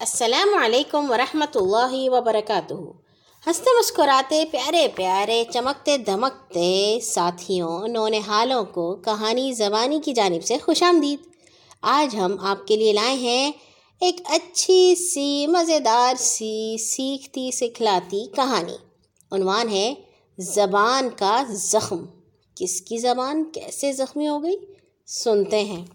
السلام علیکم ورحمۃ اللہ وبرکاتہ۔ ہنستے مسکراتے، پیارے پیارے، چمکتے دھمکتے ساتھیوں نونحالوں کو، کہانی، زبانی کی جانب سے خوش آمدید۔ آج ہم آپ کے لیے لائے ہیں ایک اچھی سی، مزیدار سی، سیکھتی، سکھلاتی کہانی۔ عنوان ہے، زبان کا زخم۔ کس کی زبان؟ کیسے زخمی ہو گئی؟ سنتے ہیں۔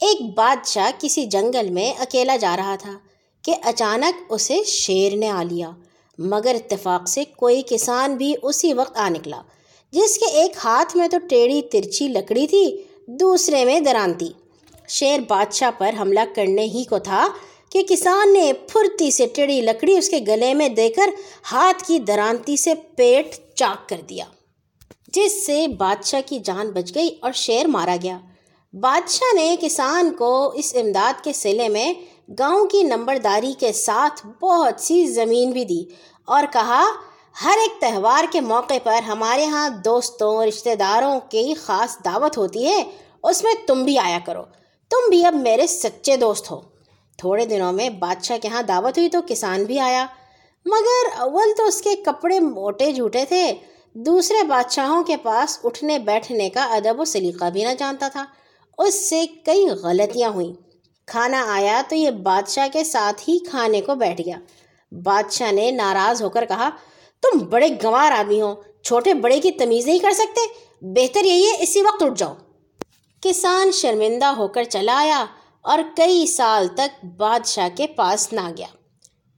ایک بادشاہ کسی جنگل میں اکیلا جا رہا تھا۔ کہ اچانک اسے شیر نے آ لیا، مگر اتفاق سے کوئی کسان بھی اسی وقت آ نکلا، جس کے ایک ہاتھ میں تو ٹیڑھی ترچھی لکڑی تھی، دوسرے میں درانتی شیر بادشاہ پر حملہ کرنے ہی کو تھا کہ کسان نے پھرتی سے ٹیڑھی لکڑی اس کے گلے میں دے کر ہاتھ کی درانتی سے پیٹ چاک کر دیا، جس سے بادشاہ کی جان بچ گئی اور شیر مارا گیا۔ بادشاہ نے کسان کو اس امداد کے سلے میں گاؤں کی نمبرداری کے ساتھ بہت سی زمین بھی دی اور کہا، ہر ایک تہوار کے موقع پر ہمارے ہاں دوستوں، رشتہ داروں کی خاص دعوت ہوتی ہے۔ اس میں تم بھی آیا کرو۔ تم بھی اب میرے سچے دوست ہو۔ تھوڑے دنوں میں بادشاہ کے ہاں دعوت ہوئی تو کسان بھی آیا۔ مگر اول تو اس کے کپڑے موٹے جھوٹے تھے۔ دوسرے بادشاہوں کے پاس اٹھنے بیٹھنے کا ادب و سلیقہ بھی نہ جانتا تھا۔ اس سے کئی غلطیاں ہوئیں۔ کھانا آیا تو یہ بادشاہ کے ساتھ ہی کھانے کو بیٹھ گیا۔ بادشاہ نے ناراض ہو کر کہا، تم بڑے گنوار آدمی ہو، چھوٹے بڑے کی تمیز نہیں کر سکتے۔ بہتر یہی ہے اسی وقت اٹھ جاؤ کسان شرمندہ ہو کر چلا آیا اور کئی سال تک بادشاہ کے پاس نہ گیا۔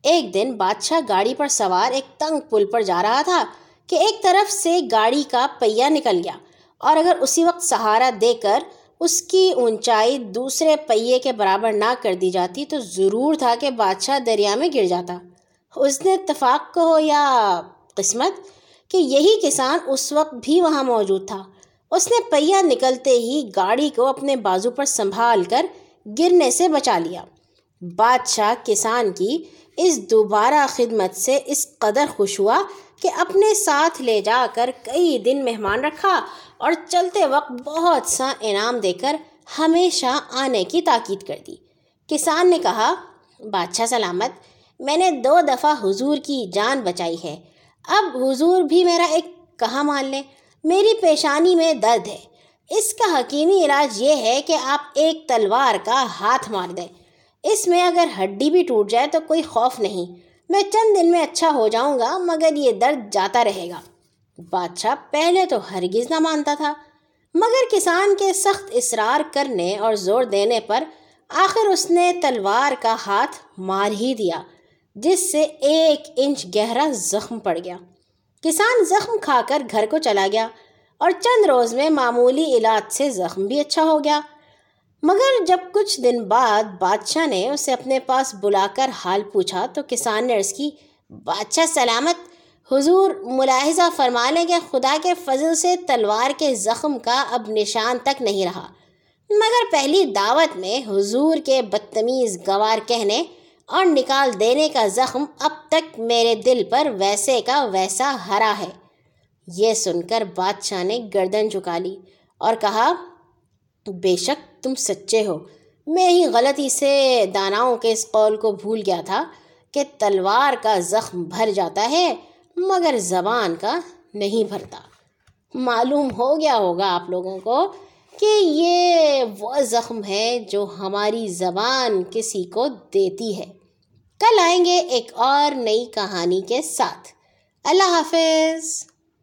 ایک دن بادشاہ گاڑی پر سوار ایک تنگ پل پر جا رہا تھا کہ ایک طرف سے گاڑی کا پہیا نکل گیا اور اگر اسی وقت سہارا دے کر اس کی اونچائی دوسرے پہیے کے برابر نہ کر دی جاتی تو ضرور تھا کہ بادشاہ دریا میں گر جاتا۔ اس نے اتفاق کو ہو یا قسمت کہ یہی کسان اس وقت بھی وہاں موجود تھا۔ اس نے پہیا نکلتے ہی گاڑی کو اپنے بازو پر سنبھال کر گرنے سے بچا لیا۔ بادشاہ کسان کی اس دوبارہ خدمت سے اس قدر خوش ہوا کہ اپنے ساتھ لے جا کر کئی دن مہمان رکھا اور چلتے وقت بہت سا انعام دے کر ہمیشہ آنے کی تاکید کر دی۔ کسان نے کہا، بادشاہ سلامت، میں نے دو دفعہ حضور کی جان بچائی ہے۔ اب حضور بھی میرا ایک کہا مان لیں۔ میری پیشانی میں درد ہے۔ اس کا حکیمی علاج یہ ہے کہ آپ ایک تلوار کا ہاتھ مار دیں۔ اس میں اگر ہڈی بھی ٹوٹ جائے تو کوئی خوف نہیں۔ میں چند دن میں اچھا ہو جاؤں گا، مگر یہ درد جاتا رہے گا۔ بادشاہ پہلے تو ہرگز نہ مانتا تھا، مگر کسان کے سخت اصرار کرنے اور زور دینے پر آخر اس نے تلوار کا ہاتھ مار ہی دیا، جس سے ایک انچ گہرا زخم پڑ گیا۔ کسان زخم کھا کر گھر کو چلا گیا اور چند روز میں معمولی علاج سے زخم بھی اچھا ہو گیا۔ مگر جب کچھ دن بعد بادشاہ نے اسے اپنے پاس بلا کر حال پوچھا تو کسان نے عرض کی، بادشاہ سلامت، حضور ملاحظہ فرما لیں کہ خدا کے فضل سے تلوار کے زخم کا اب نشان تک نہیں رہا۔ مگر پہلی دعوت میں حضور کے بدتمیز گوار کہنے اور نکال دینے کا زخم اب تک میرے دل پر ویسے کا ویسا ہرا ہے۔ یہ سن کر بادشاہ نے گردن چکا لی اور کہا، بے شک تم سچے ہو۔ میں ہی غلطی سے داناؤں کے اس قول کو بھول گیا تھا کہ تلوار کا زخم بھر جاتا ہے، مگر زبان کا نہیں بھرتا۔ معلوم ہو گیا ہوگا آپ لوگوں کو کہ یہ وہ زخم ہے جو ہماری زبان کسی کو دیتی ہے۔ کل آئیں گے ایک اور نئی کہانی کے ساتھ۔ اللہ حافظ۔